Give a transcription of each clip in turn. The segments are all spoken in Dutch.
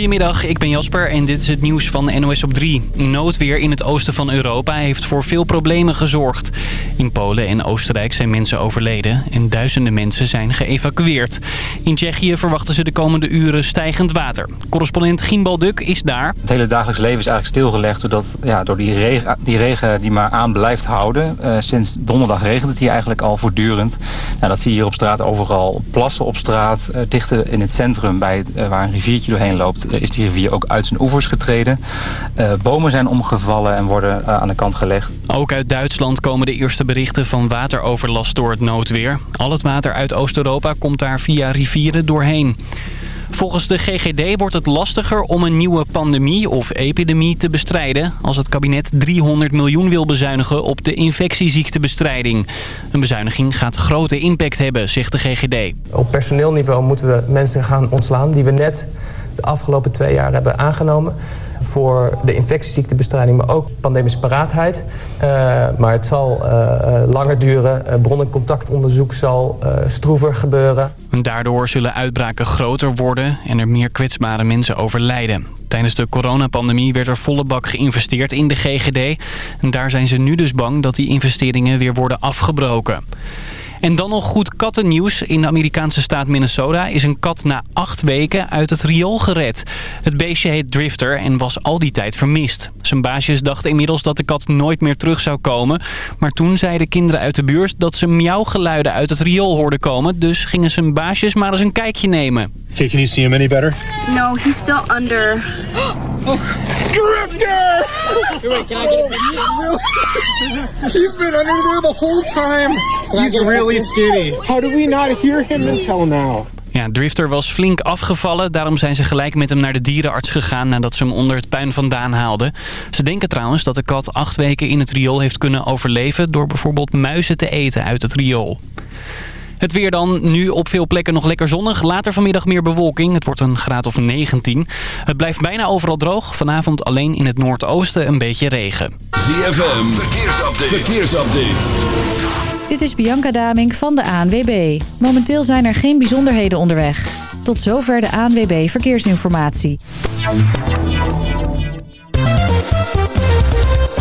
Goedemiddag, ik ben Jasper en dit is het nieuws van NOS op 3. Noodweer in het oosten van Europa heeft voor veel problemen gezorgd. In Polen en Oostenrijk zijn mensen overleden en duizenden mensen zijn geëvacueerd. In Tsjechië verwachten ze de komende uren stijgend water. Correspondent Gimbal Duk is daar. Het hele dagelijks leven is eigenlijk stilgelegd doordat, ja, door die regen, die maar aan blijft houden. Uh, sinds donderdag regent het hier eigenlijk al voortdurend. Nou, dat zie je hier op straat overal. Plassen op straat, uh, dichter in het centrum bij, uh, waar een riviertje doorheen loopt is die rivier ook uit zijn oevers getreden. Uh, bomen zijn omgevallen en worden uh, aan de kant gelegd. Ook uit Duitsland komen de eerste berichten van wateroverlast door het noodweer. Al het water uit Oost-Europa komt daar via rivieren doorheen. Volgens de GGD wordt het lastiger om een nieuwe pandemie of epidemie te bestrijden... als het kabinet 300 miljoen wil bezuinigen op de infectieziektebestrijding. Een bezuiniging gaat grote impact hebben, zegt de GGD. Op personeelniveau moeten we mensen gaan ontslaan die we net de afgelopen twee jaar hebben aangenomen voor de infectieziektebestrijding, maar ook pandemische paraatheid. Uh, maar het zal uh, langer duren. Uh, bron- en contactonderzoek zal stroever gebeuren. En daardoor zullen uitbraken groter worden en er meer kwetsbare mensen overlijden. Tijdens de coronapandemie werd er volle bak geïnvesteerd in de GGD. En daar zijn ze nu dus bang dat die investeringen weer worden afgebroken. En dan nog goed kattennieuws. In de Amerikaanse staat Minnesota is een kat na acht weken uit het riool gered. Het beestje heet Drifter en was al die tijd vermist. Zijn baasjes dachten inmiddels dat de kat nooit meer terug zou komen. Maar toen zeiden kinderen uit de buurt dat ze miauwgeluiden uit het riool hoorden komen. Dus gingen zijn baasjes maar eens een kijkje nemen. Okay, can you see him any better? No, he's still under. oh, Drifter! Wait, can I get oh, He's been under there the whole time. He's really skinny. How did we not hear him until now? Ja, Drifter was flink afgevallen. Daarom zijn ze gelijk met hem naar de dierenarts gegaan nadat ze hem onder het puin vandaan haalden. Ze denken trouwens dat de kat acht weken in het riool heeft kunnen overleven... door bijvoorbeeld muizen te eten uit het riool. Het weer dan, nu op veel plekken nog lekker zonnig. Later vanmiddag meer bewolking. Het wordt een graad of 19. Het blijft bijna overal droog. Vanavond alleen in het noordoosten een beetje regen. ZFM, verkeersupdate. verkeersupdate. Dit is Bianca Damink van de ANWB. Momenteel zijn er geen bijzonderheden onderweg. Tot zover de ANWB Verkeersinformatie.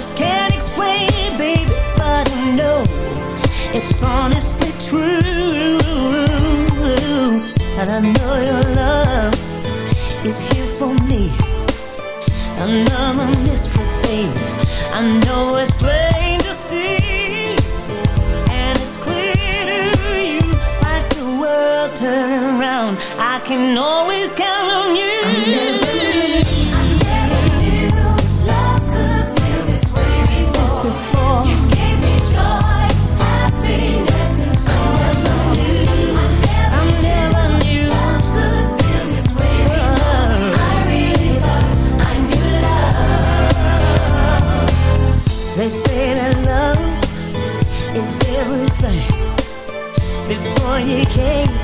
just can't explain, baby, but I know it's honestly true. And I know your love is here for me. Another mystery, baby. I know it's plain to see, and it's clear to you, like the world turning around. I can always. You came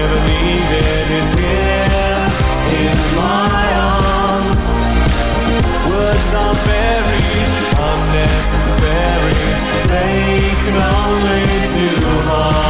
ever needed is here in my arms. Words are buried, unnecessary. They can only do harm.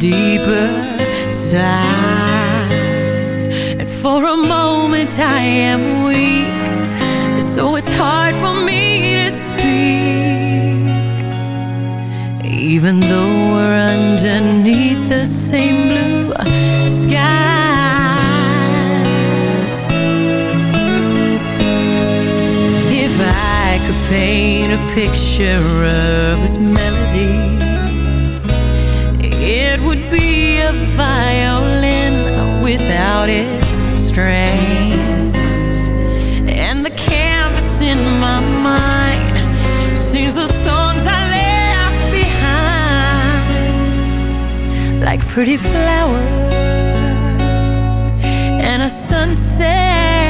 Deep. its strains. And the canvas in my mind sings the songs I left behind, like pretty flowers and a sunset.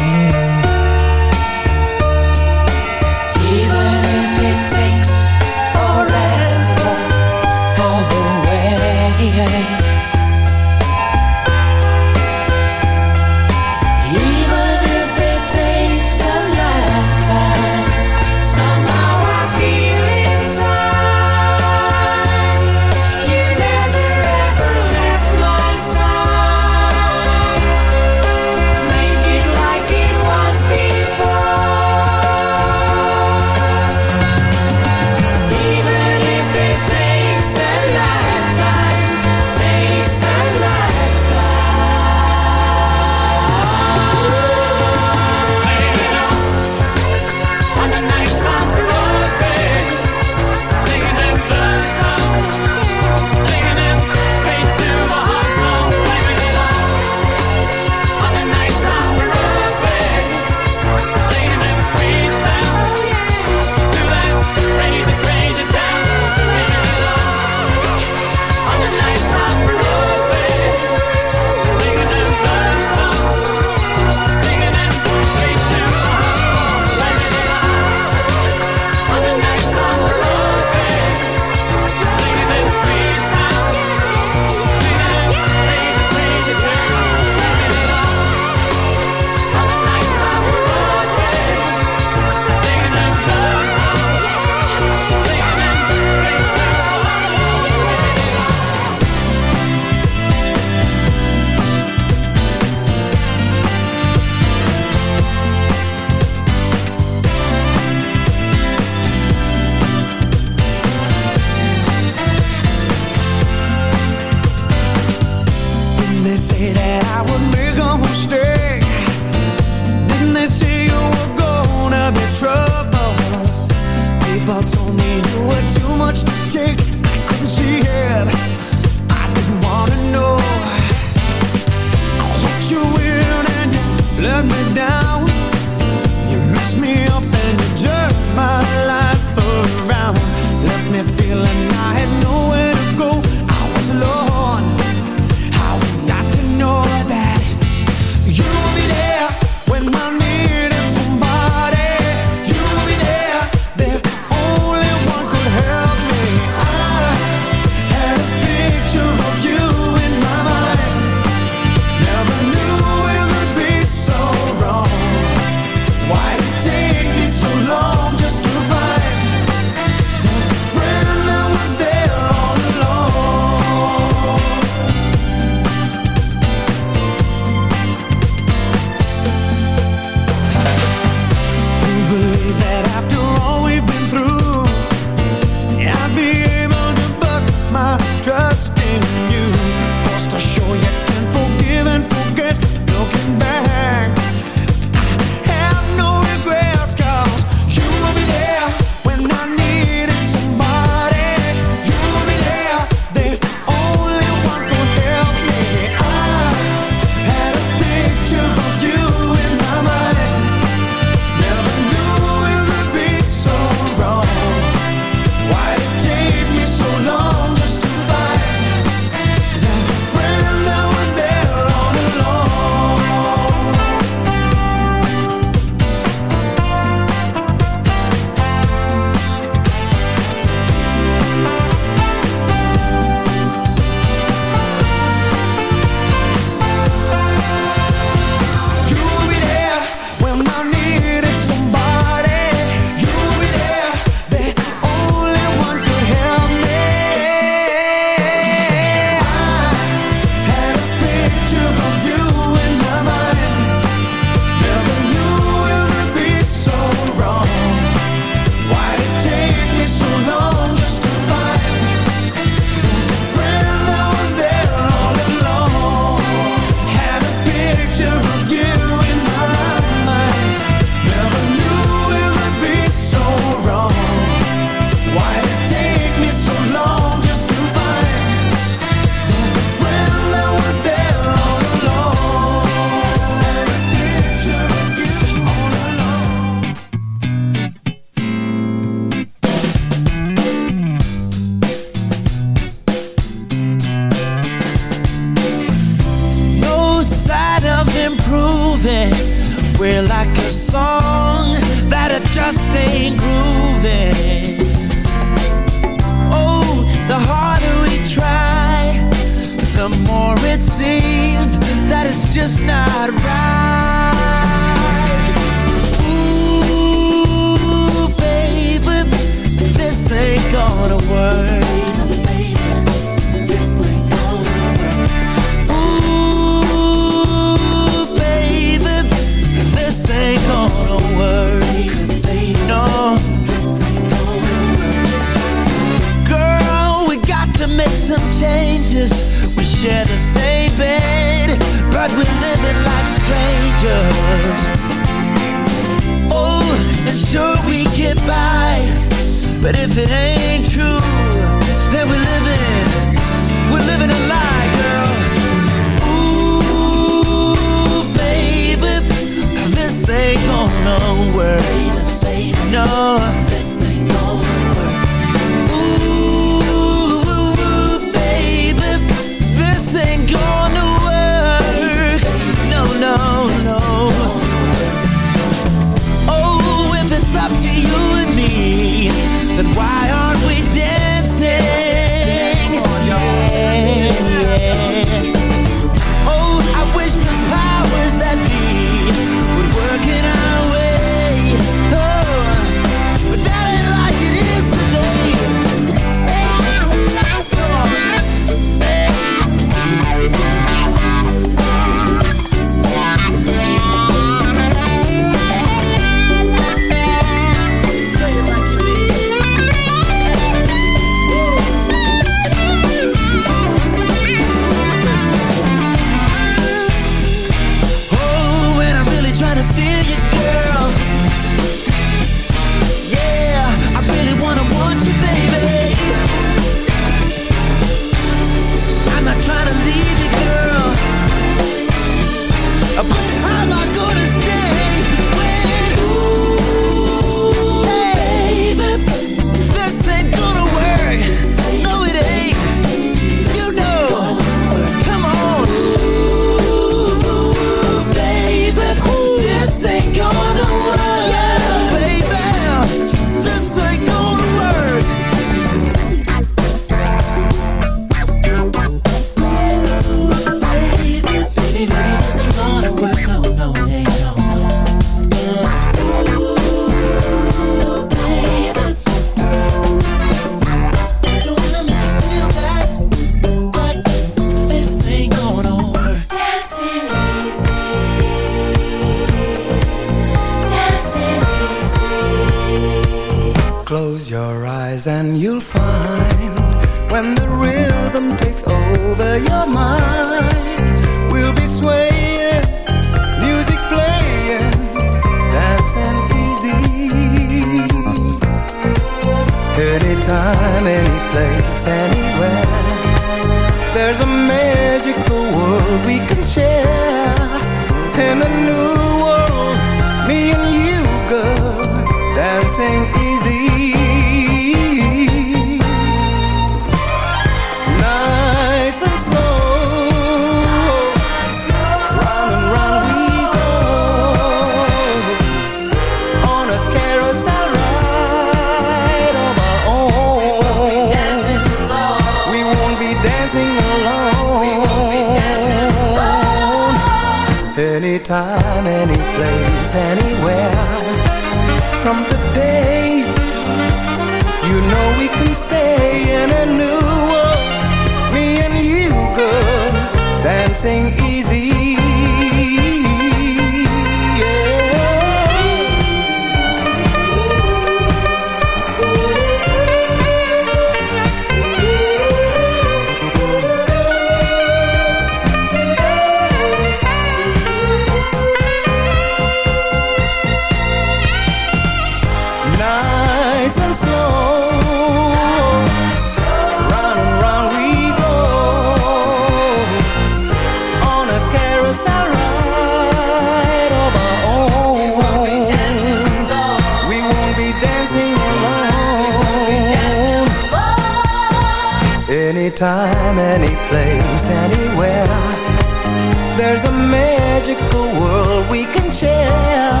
magical world we can share.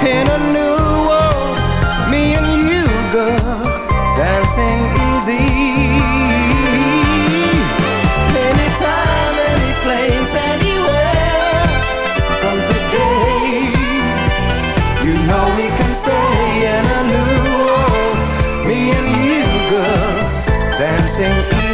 In a new world, me and you, girl, dancing easy. Anytime, any place, anywhere. From today, you know we can stay in a new world, me and you, girl, dancing.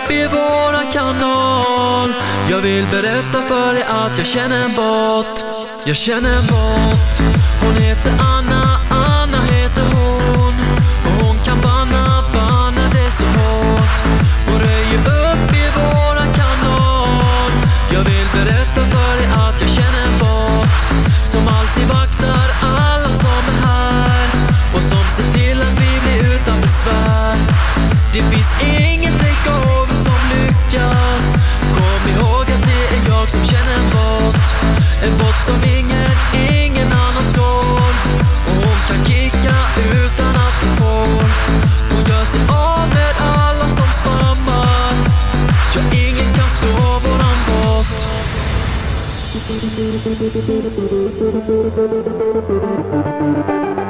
släpp i våran kanal. Jag vill berätta för dig att jag känner en bot. Jag känner en bot. Hon heter Anna Thank you.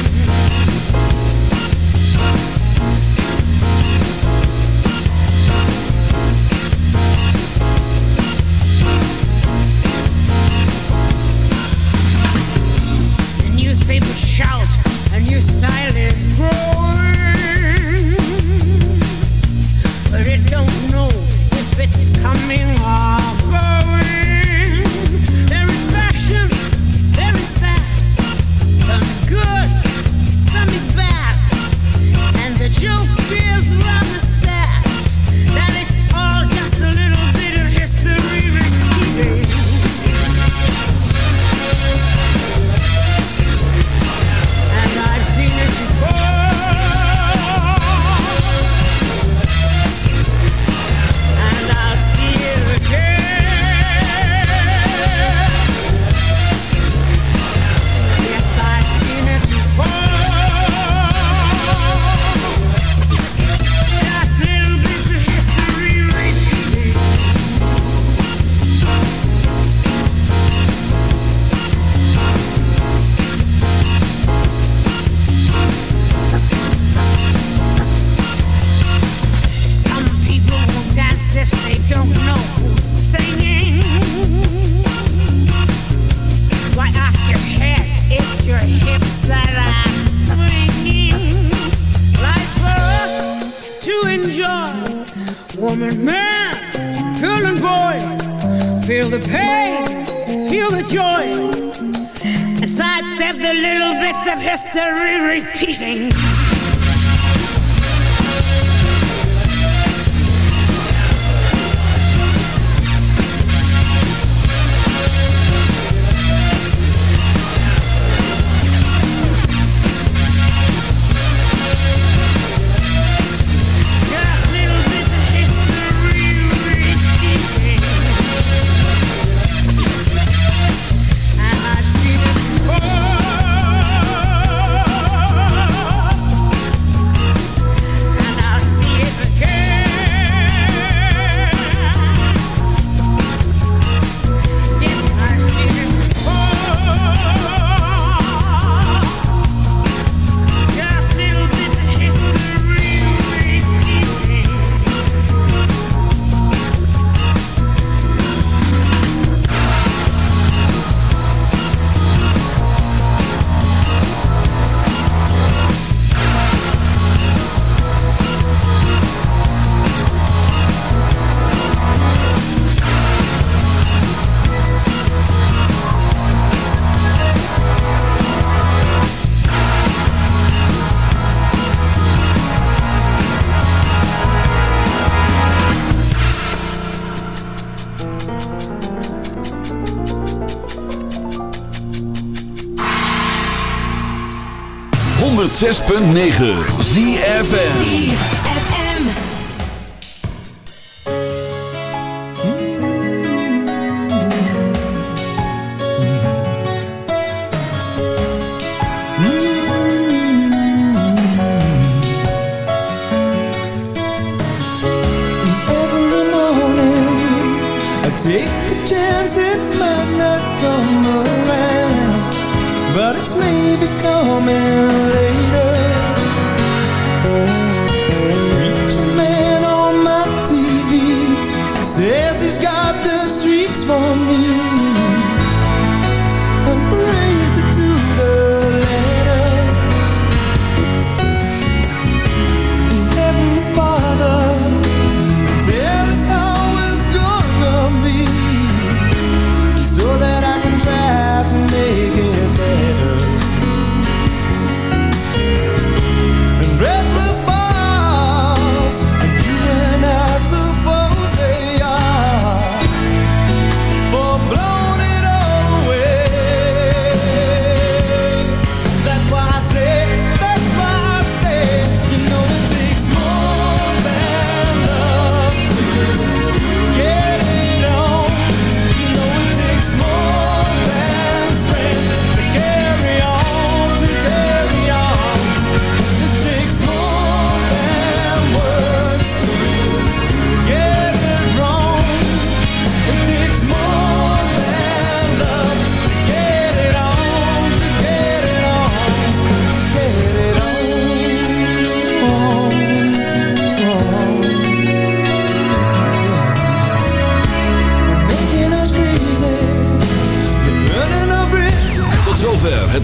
of history repeating. 106.9 ZFN Take the chance it might not come around But it's maybe coming later.